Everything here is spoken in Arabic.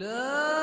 La